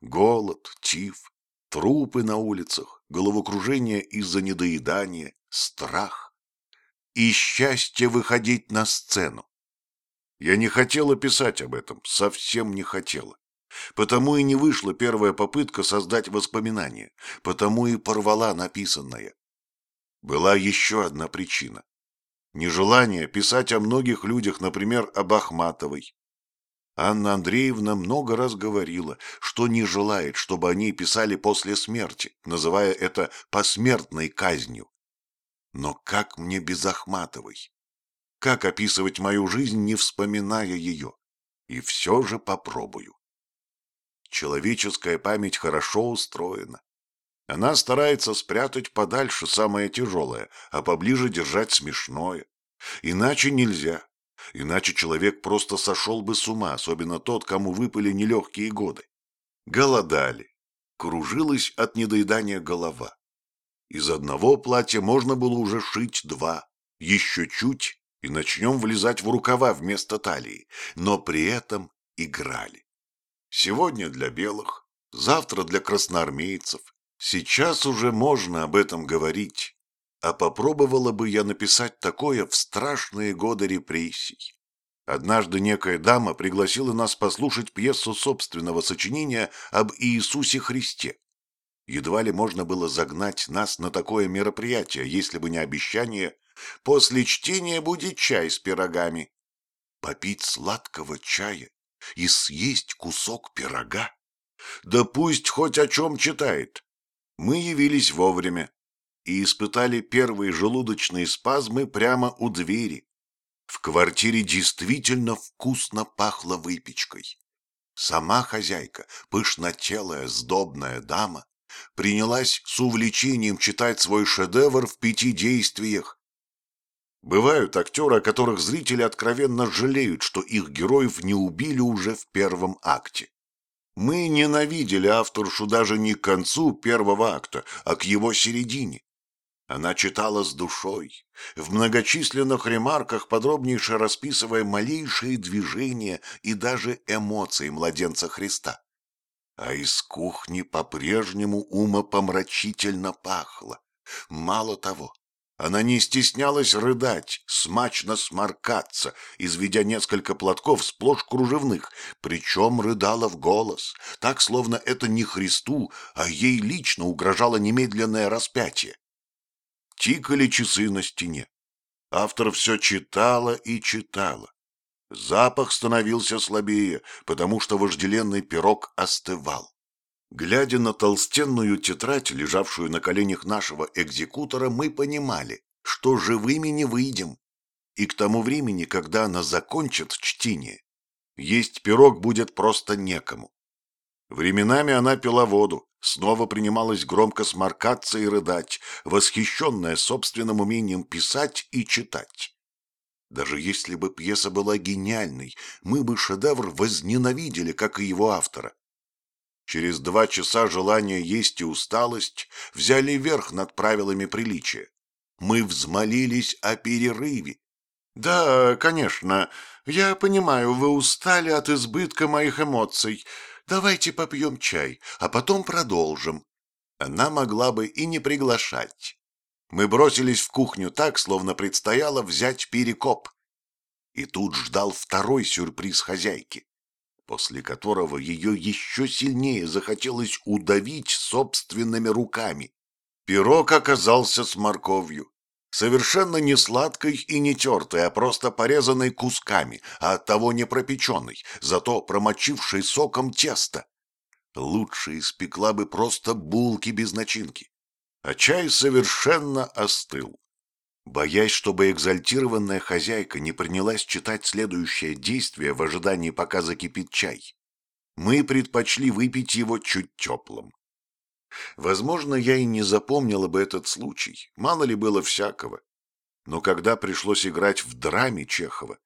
Голод, тиф, трупы на улицах, головокружение из-за недоедания, страх. И счастье выходить на сцену. Я не хотела писать об этом, совсем не хотела. Потому и не вышла первая попытка создать воспоминания, потому и порвала написанное. Была еще одна причина. Нежелание писать о многих людях, например, об Ахматовой. Анна Андреевна много раз говорила, что не желает, чтобы о ней писали после смерти, называя это посмертной казнью. Но как мне без Ахматовой? Как описывать мою жизнь, не вспоминая ее? И все же попробую. Человеческая память хорошо устроена. Она старается спрятать подальше самое тяжелое, а поближе держать смешное. Иначе нельзя. Иначе человек просто сошел бы с ума, особенно тот, кому выпали нелегкие годы. Голодали. Кружилась от недоедания голова. Из одного платья можно было уже шить два. Еще чуть, и начнем влезать в рукава вместо талии. Но при этом играли. Сегодня для белых, завтра для красноармейцев, Сейчас уже можно об этом говорить, а попробовала бы я написать такое в страшные годы репрессий. Однажды некая дама пригласила нас послушать пьесу собственного сочинения об Иисусе Христе. Едва ли можно было загнать нас на такое мероприятие, если бы не обещание «после чтения будет чай с пирогами». Попить сладкого чая и съесть кусок пирога? Да пусть хоть о чем читает, мы явились вовремя и испытали первые желудочные спазмы прямо у двери. В квартире действительно вкусно пахло выпечкой. Сама хозяйка, пышнотелая, сдобная дама, принялась с увлечением читать свой шедевр в пяти действиях. Бывают актеры, о которых зрители откровенно жалеют, что их героев не убили уже в первом акте. Мы ненавидели авторшу даже не к концу первого акта, а к его середине. Она читала с душой, в многочисленных ремарках подробнейше расписывая малейшие движения и даже эмоции младенца Христа. А из кухни по-прежнему умопомрачительно пахло. Мало того, она не стеснялась рыдать, смачно сморкаться, изведя несколько платков сплошь кружевных, причем рыдала в голос, так, словно это не Христу, а ей лично угрожало немедленное распятие. Тикали часы на стене. Автор все читала и читала. Запах становился слабее, потому что вожделенный пирог остывал. Глядя на толстенную тетрадь, лежавшую на коленях нашего экзекутора, мы понимали, что живыми не выйдем. И к тому времени, когда она закончит чтение, есть пирог будет просто некому. Временами она пила воду, снова принималась громко сморкаться и рыдать, восхищенная собственным умением писать и читать. Даже если бы пьеса была гениальной, мы бы шедевр возненавидели, как и его автора. Через два часа желание есть и усталость взяли верх над правилами приличия. Мы взмолились о перерыве. «Да, конечно, я понимаю, вы устали от избытка моих эмоций. Давайте попьем чай, а потом продолжим». Она могла бы и не приглашать. Мы бросились в кухню так, словно предстояло взять перекоп. И тут ждал второй сюрприз хозяйки после которого ее еще сильнее захотелось удавить собственными руками. Пирог оказался с морковью. Совершенно не сладкой и не тертой, а просто порезанной кусками, а оттого не пропеченной, зато промочившей соком тесто. Лучше испекла бы просто булки без начинки. А чай совершенно остыл. Боясь, чтобы экзальтированная хозяйка не принялась читать следующее действие в ожидании, пока закипит чай, мы предпочли выпить его чуть теплым. Возможно, я и не запомнила бы этот случай, мало ли было всякого. Но когда пришлось играть в драме Чехова,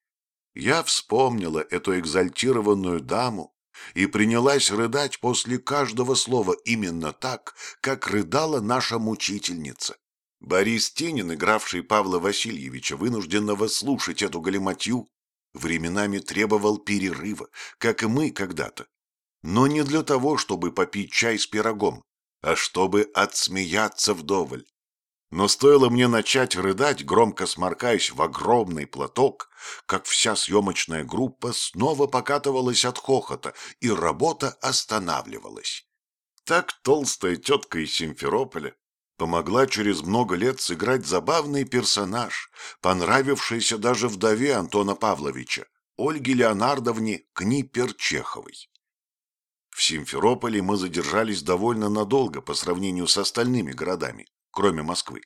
я вспомнила эту экзальтированную даму и принялась рыдать после каждого слова именно так, как рыдала наша мучительница. Борис Тенин, игравший Павла Васильевича, вынужденного слушать эту галиматью, временами требовал перерыва, как и мы когда-то. но не для того, чтобы попить чай с пирогом, а чтобы отсмеяться вдоволь. Но стоило мне начать рыдать, громко сморкаясь в огромный платок, как вся съемочная группа снова покатывалась от хохота, и работа останавливалась. Так толстая тетка из Симферополя помогла через много лет сыграть забавный персонаж, понравившийся даже вдове Антона Павловича, Ольге Леонардовне Книпер-Чеховой. В Симферополе мы задержались довольно надолго по сравнению с остальными городами, кроме Москвы.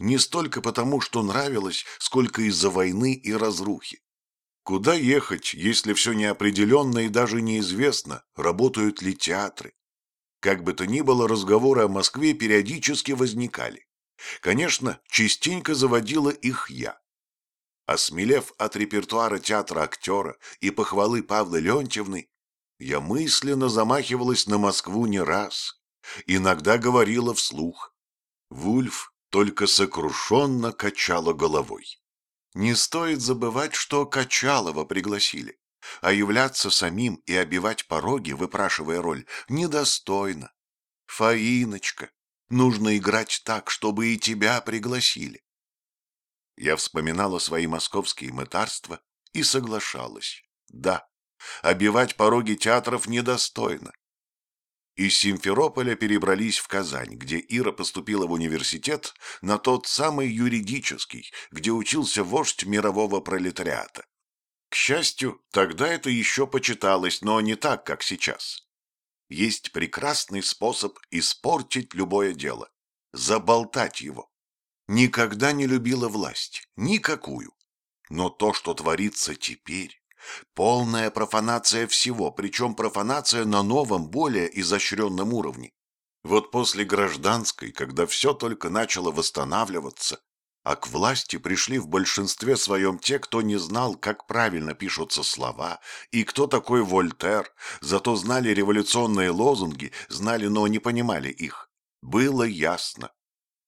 Не столько потому, что нравилось, сколько из-за войны и разрухи. Куда ехать, если все неопределенно и даже неизвестно, работают ли театры? Как бы то ни было, разговоры о Москве периодически возникали. Конечно, частенько заводила их я. Осмелев от репертуара театра актера и похвалы Павлы Леонтьевны, я мысленно замахивалась на Москву не раз, иногда говорила вслух. Вульф только сокрушенно качала головой. Не стоит забывать, что Качалова пригласили, а являться самим и обивать пороги, выпрашивая роль, недостойно. Фаиночка, нужно играть так, чтобы и тебя пригласили. Я вспоминала свои московские мытарства и соглашалась. Да, обивать пороги театров недостойно. Из Симферополя перебрались в Казань, где Ира поступила в университет на тот самый юридический, где учился вождь мирового пролетариата. К счастью, тогда это еще почиталось, но не так, как сейчас. Есть прекрасный способ испортить любое дело – заболтать его. Никогда не любила власть, никакую. Но то, что творится теперь, полная профанация всего, причем профанация на новом, более изощренном уровне. Вот после гражданской, когда все только начало восстанавливаться, а к власти пришли в большинстве своем те, кто не знал, как правильно пишутся слова, и кто такой Вольтер, зато знали революционные лозунги, знали, но не понимали их. Было ясно.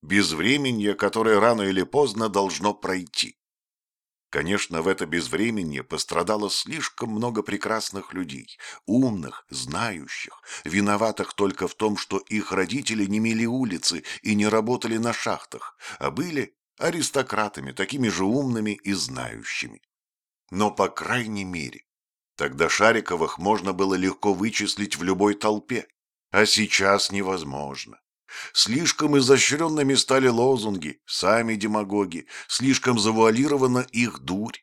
Безвременье, которое рано или поздно должно пройти. Конечно, в это безвременье пострадало слишком много прекрасных людей, умных, знающих, виноватых только в том, что их родители не мели улицы и не работали на шахтах, а были аристократами, такими же умными и знающими. Но, по крайней мере, тогда Шариковых можно было легко вычислить в любой толпе, а сейчас невозможно. Слишком изощренными стали лозунги, сами демагоги, слишком завуалирована их дурь.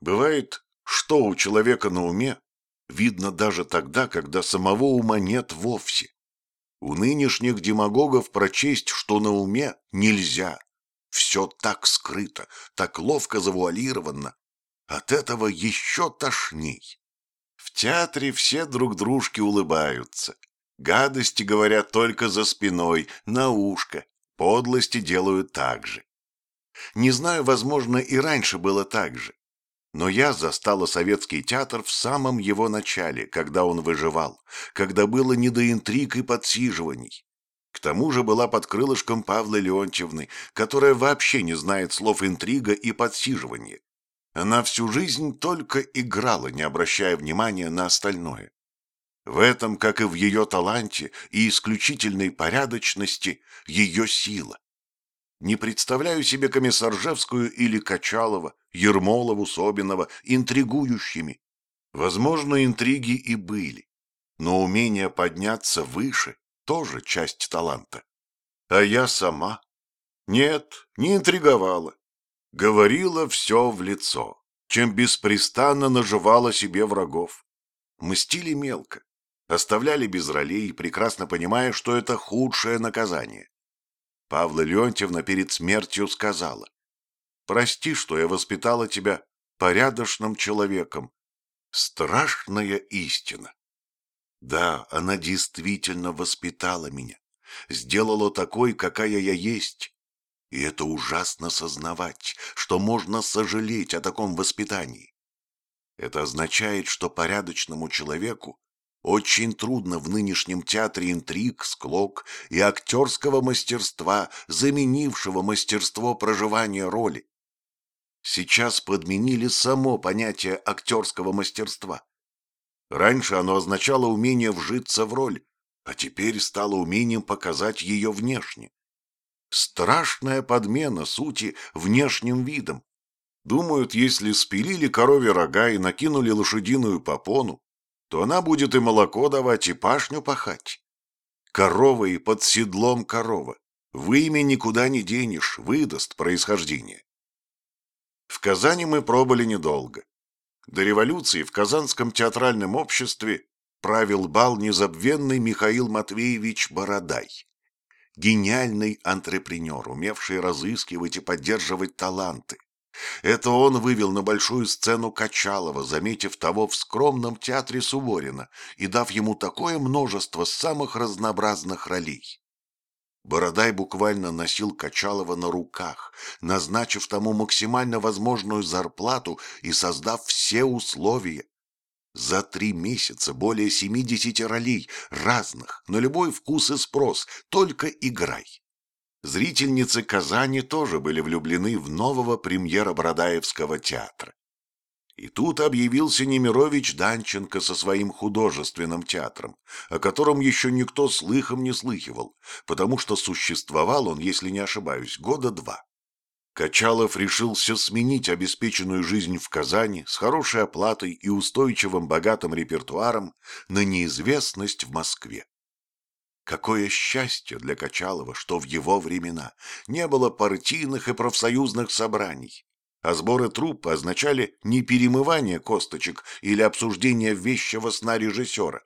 Бывает, что у человека на уме, видно даже тогда, когда самого ума нет вовсе. У нынешних демагогов прочесть, что на уме, нельзя. Все так скрыто, так ловко завуалировано. От этого еще тошней. В театре все друг дружке улыбаются. Гадости говорят только за спиной, на ушко. Подлости делают так же. Не знаю, возможно, и раньше было так же. Но я застала советский театр в самом его начале, когда он выживал, когда было не до интриг и подсиживаний. К тому же была под крылышком Павлы Леонтьевны, которая вообще не знает слов интрига и подсиживание. Она всю жизнь только играла, не обращая внимания на остальное. В этом, как и в ее таланте и исключительной порядочности, ее сила. Не представляю себе Комиссаржевскую или Качалова, Ермолову, Собинова интригующими. Возможно, интриги и были, но умение подняться выше – тоже часть таланта. А я сама? Нет, не интриговала. Говорила все в лицо, чем беспрестанно наживала себе врагов. Мстили мелко, оставляли без ролей, прекрасно понимая, что это худшее наказание. Павла Леонтьевна перед смертью сказала, «Прости, что я воспитала тебя порядочным человеком. Страшная истина». Да, она действительно воспитала меня, сделала такой, какая я есть. И это ужасно сознавать, что можно сожалеть о таком воспитании. Это означает, что порядочному человеку очень трудно в нынешнем театре интриг, склок и актерского мастерства, заменившего мастерство проживания роли. Сейчас подменили само понятие актерского мастерства. Раньше оно означало умение вжиться в роль, а теперь стало умением показать ее внешне. Страшная подмена сути внешним видом. Думают, если спилили корове рога и накинули лошадиную попону, то она будет и молоко давать, и пашню пахать. Корова и под седлом корова. В имя никуда не денешь, выдаст происхождение. В Казани мы пробыли недолго. До революции в Казанском театральном обществе правил бал незабвенный Михаил Матвеевич Бородай. Гениальный антрепренер, умевший разыскивать и поддерживать таланты. Это он вывел на большую сцену Качалова, заметив того в скромном театре Суворина и дав ему такое множество самых разнообразных ролей. Бородай буквально носил Качалова на руках, назначив тому максимально возможную зарплату и создав все условия. За три месяца более семидесяти ролей, разных, на любой вкус и спрос, только играй. Зрительницы Казани тоже были влюблены в нового премьера Бородаевского театра. И тут объявился Немирович Данченко со своим художественным театром, о котором еще никто слыхом не слыхивал, потому что существовал он, если не ошибаюсь, года два. Качалов решился сменить обеспеченную жизнь в Казани с хорошей оплатой и устойчивым богатым репертуаром на неизвестность в Москве. Какое счастье для Качалова, что в его времена не было партийных и профсоюзных собраний, а сборы труппы означали не перемывание косточек или обсуждение вещего сна режиссера,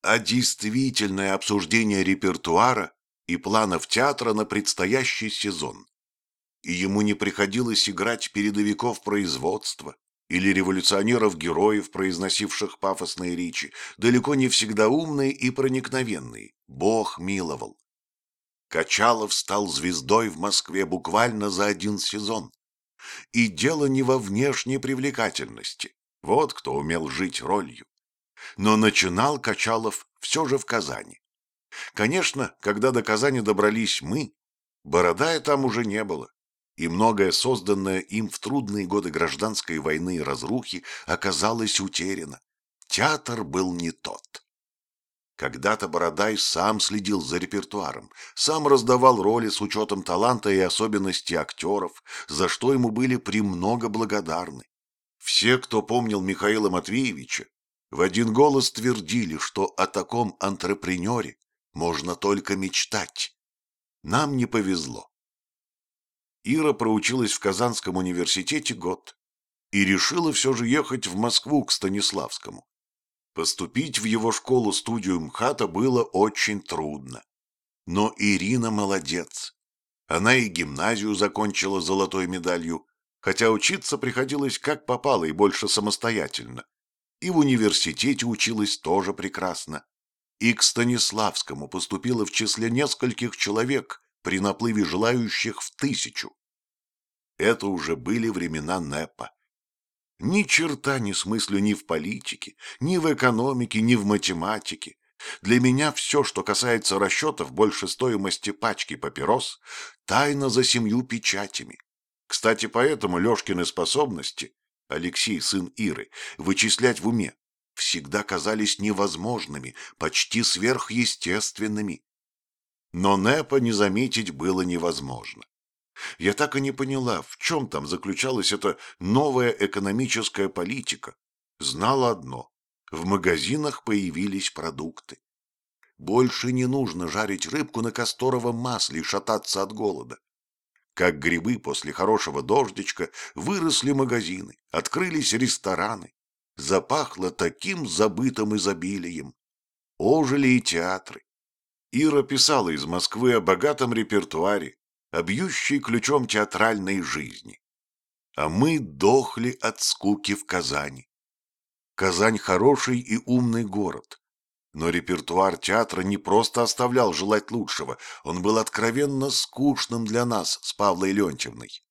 а действительное обсуждение репертуара и планов театра на предстоящий сезон. И ему не приходилось играть передовиков производства, или революционеров-героев, произносивших пафосные речи, далеко не всегда умные и проникновенные. Бог миловал. Качалов стал звездой в Москве буквально за один сезон. И дело не во внешней привлекательности. Вот кто умел жить ролью. Но начинал Качалов все же в Казани. Конечно, когда до Казани добрались мы, Бородая там уже не было и многое созданное им в трудные годы гражданской войны и разрухи оказалось утеряно. Театр был не тот. Когда-то Бородай сам следил за репертуаром, сам раздавал роли с учетом таланта и особенностей актеров, за что ему были премного благодарны. Все, кто помнил Михаила Матвеевича, в один голос твердили, что о таком антрепренере можно только мечтать. Нам не повезло. Ира проучилась в Казанском университете год и решила все же ехать в Москву к Станиславскому. Поступить в его школу-студию МХАТа было очень трудно. Но Ирина молодец. Она и гимназию закончила золотой медалью, хотя учиться приходилось как попало и больше самостоятельно. И в университете училась тоже прекрасно. И к Станиславскому поступила в числе нескольких человек, при наплыве желающих в тысячу. Это уже были времена НЭПа. Ни черта не смыслю ни в политике, ни в экономике, ни в математике. Для меня все, что касается расчетов больше стоимости пачки папирос, тайна за семью печатями. Кстати, поэтому Лешкины способности, Алексей, сын Иры, вычислять в уме, всегда казались невозможными, почти сверхъестественными. Но НЭПа не заметить было невозможно. Я так и не поняла, в чем там заключалась эта новая экономическая политика. Знала одно – в магазинах появились продукты. Больше не нужно жарить рыбку на касторовом масле и шататься от голода. Как грибы после хорошего дождичка выросли магазины, открылись рестораны. Запахло таким забытым изобилием. Ожили и театры. Ира писала из Москвы о богатом репертуаре, о ключом театральной жизни. А мы дохли от скуки в Казани. Казань хороший и умный город. Но репертуар театра не просто оставлял желать лучшего, он был откровенно скучным для нас с Павлой Леонтьевной.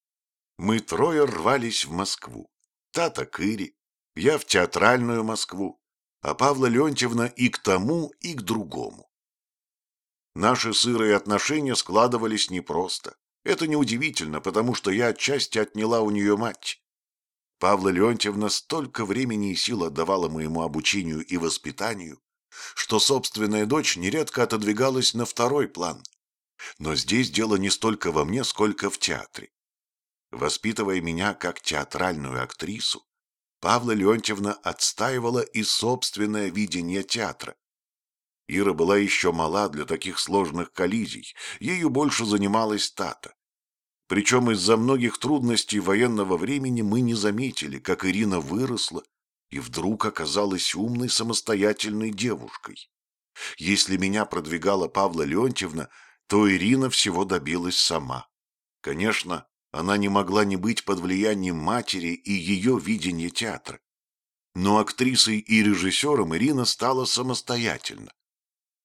Мы трое рвались в Москву. Тата к я в театральную Москву, а Павла Леонтьевна и к тому, и к другому. Наши сырые отношения складывались непросто. Это неудивительно, потому что я отчасти отняла у нее мать. Павла Леонтьевна столько времени и сил отдавала моему обучению и воспитанию, что собственная дочь нередко отодвигалась на второй план. Но здесь дело не столько во мне, сколько в театре. Воспитывая меня как театральную актрису, Павла Леонтьевна отстаивала и собственное видение театра. Ира была еще мала для таких сложных коллизий, ею больше занималась Тата. Причем из-за многих трудностей военного времени мы не заметили, как Ирина выросла и вдруг оказалась умной самостоятельной девушкой. Если меня продвигала Павла Леонтьевна, то Ирина всего добилась сама. Конечно, она не могла не быть под влиянием матери и ее видения театра. Но актрисой и режиссером Ирина стала самостоятельно.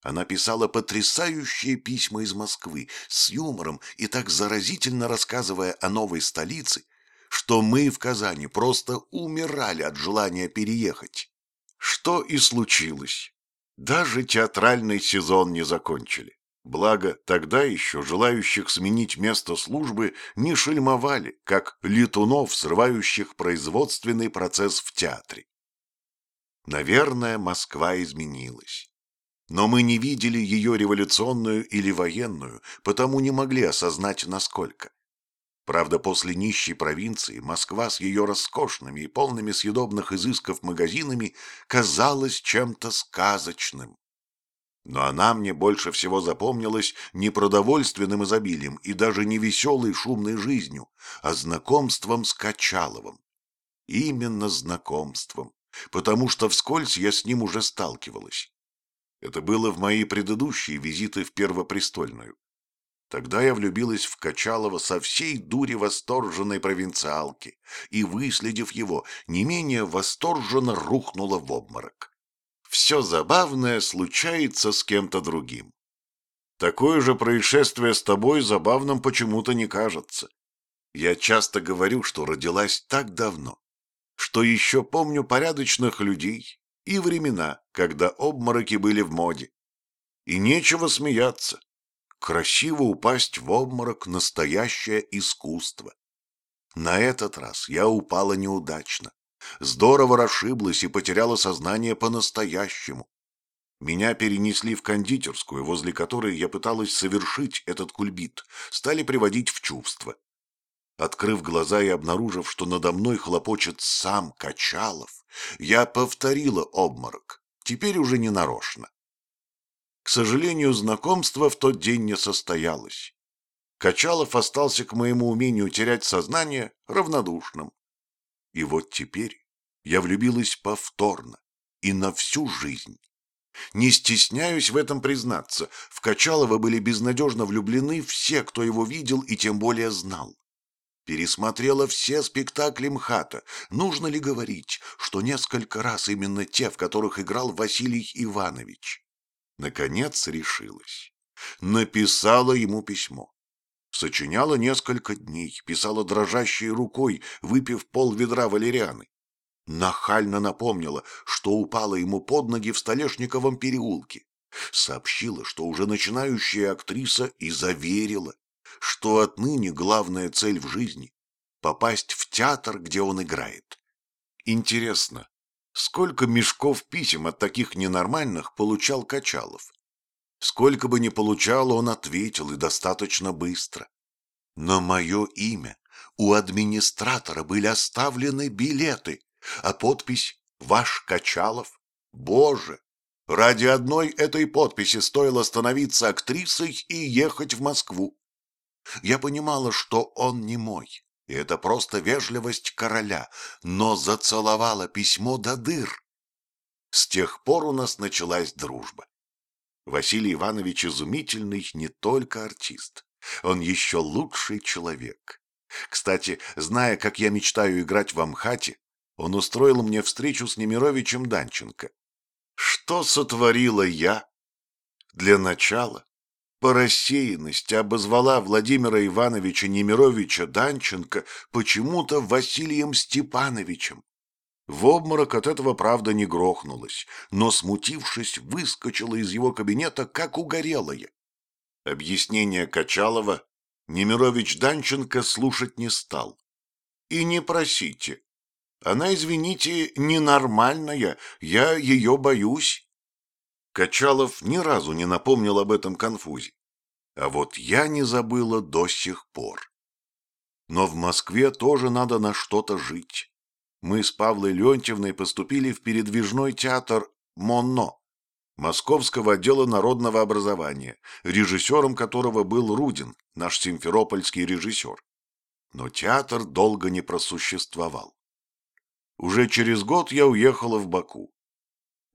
Она писала потрясающие письма из Москвы с юмором и так заразительно рассказывая о новой столице, что мы в Казани просто умирали от желания переехать. Что и случилось. Даже театральный сезон не закончили. Благо, тогда еще желающих сменить место службы не шельмовали, как летунов, срывающих производственный процесс в театре. Наверное, Москва изменилась. Но мы не видели ее революционную или военную, потому не могли осознать, насколько. Правда, после нищей провинции Москва с ее роскошными и полными съедобных изысков магазинами казалась чем-то сказочным. Но она мне больше всего запомнилась не продовольственным изобилием и даже не веселой шумной жизнью, а знакомством с Качаловым. Именно знакомством, потому что вскользь я с ним уже сталкивалась. Это было в мои предыдущие визиты в Первопрестольную. Тогда я влюбилась в Качалова со всей дури восторженной провинциалки и, выследив его, не менее восторженно рухнула в обморок. Все забавное случается с кем-то другим. Такое же происшествие с тобой забавным почему-то не кажется. Я часто говорю, что родилась так давно, что еще помню порядочных людей, и времена, когда обмороки были в моде. И нечего смеяться. Красиво упасть в обморок – настоящее искусство. На этот раз я упала неудачно. Здорово расшиблась и потеряла сознание по-настоящему. Меня перенесли в кондитерскую, возле которой я пыталась совершить этот кульбит, стали приводить в чувство. Открыв глаза и обнаружив, что надо мной хлопочет сам Качалов, я повторила обморок, теперь уже не нарочно. К сожалению, знакомство в тот день не состоялось. Качалов остался к моему умению терять сознание равнодушным. И вот теперь я влюбилась повторно и на всю жизнь. Не стесняюсь в этом признаться, в Качалова были безнадежно влюблены все, кто его видел и тем более знал. Пересмотрела все спектакли МХАТа. Нужно ли говорить, что несколько раз именно те, в которых играл Василий Иванович? Наконец решилась. Написала ему письмо. Сочиняла несколько дней, писала дрожащей рукой, выпив пол ведра валерианы. Нахально напомнила, что упала ему под ноги в Столешниковом переулке. Сообщила, что уже начинающая актриса и заверила, что отныне главная цель в жизни — попасть в театр, где он играет. Интересно, сколько мешков писем от таких ненормальных получал Качалов? Сколько бы ни получал, он ответил и достаточно быстро. Но мое имя у администратора были оставлены билеты, а подпись «Ваш Качалов». Боже! Ради одной этой подписи стоило становиться актрисой и ехать в Москву. Я понимала, что он не мой, и это просто вежливость короля, но зацеловала письмо до дыр. С тех пор у нас началась дружба. Василий Иванович изумительный не только артист, он еще лучший человек. Кстати, зная, как я мечтаю играть в Амхате, он устроил мне встречу с Немировичем Данченко. Что сотворила я? Для начала по рассеянности обозвала Владимира Ивановича Немировича Данченко почему-то Василием Степановичем. В обморок от этого, правда, не грохнулась, но, смутившись, выскочила из его кабинета, как угорелая. Объяснение Качалова Немирович Данченко слушать не стал. И не просите. Она, извините, ненормальная, я ее боюсь. Качалов ни разу не напомнил об этом конфузе. А вот я не забыла до сих пор. Но в Москве тоже надо на что-то жить. Мы с Павлой Леонтьевной поступили в передвижной театр «Монно» Московского отдела народного образования, режиссером которого был Рудин, наш симферопольский режиссер. Но театр долго не просуществовал. Уже через год я уехала в Баку.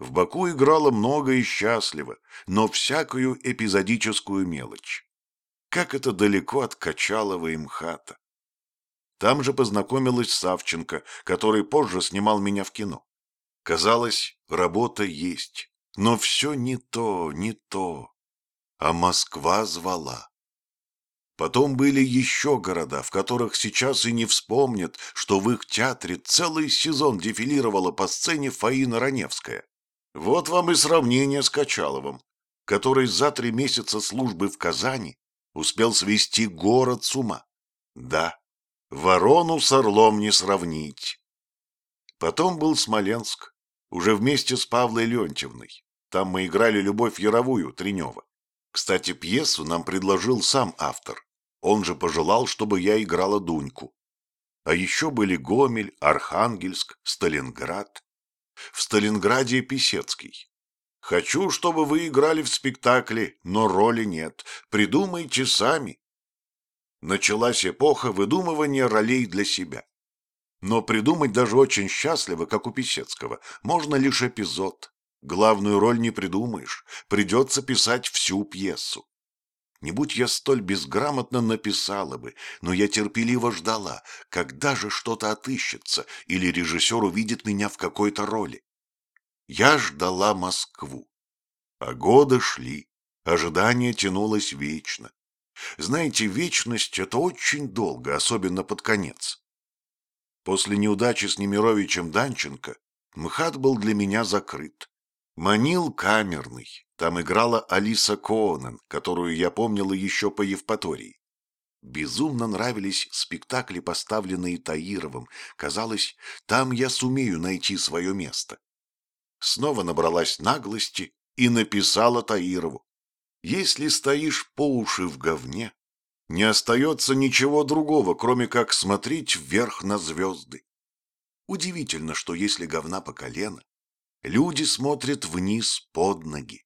В Баку играла много и счастливо, но всякую эпизодическую мелочь. Как это далеко от Качалова и МХАТа. Там же познакомилась Савченко, который позже снимал меня в кино. Казалось, работа есть, но все не то, не то. А Москва звала. Потом были еще города, в которых сейчас и не вспомнят, что в их театре целый сезон дефилировала по сцене Фаина Раневская. Вот вам и сравнение с Качаловым, который за три месяца службы в Казани успел свести город с ума. Да, ворону с орлом не сравнить. Потом был Смоленск, уже вместе с Павлой Леонтьевной. Там мы играли «Любовь Яровую» Тренева. Кстати, пьесу нам предложил сам автор. Он же пожелал, чтобы я играла Дуньку. А еще были Гомель, Архангельск, Сталинград. В Сталинграде Писецкий. Хочу, чтобы вы играли в спектакле, но роли нет. Придумайте сами. Началась эпоха выдумывания ролей для себя. Но придумать даже очень счастливо, как у Писецкого, можно лишь эпизод. Главную роль не придумаешь, придется писать всю пьесу. Не будь я столь безграмотно написала бы, но я терпеливо ждала, когда же что-то отыщется или режиссер увидит меня в какой-то роли. Я ждала Москву. А годы шли, ожидание тянулось вечно. Знаете, вечность — это очень долго, особенно под конец. После неудачи с Немировичем Данченко МХАТ был для меня закрыт. Манил камерный. Там играла Алиса Коонен, которую я помнила еще по Евпатории. Безумно нравились спектакли, поставленные Таировым. Казалось, там я сумею найти свое место. Снова набралась наглости и написала Таирову. Если стоишь по уши в говне, не остается ничего другого, кроме как смотреть вверх на звезды. Удивительно, что если говна по колено, люди смотрят вниз под ноги.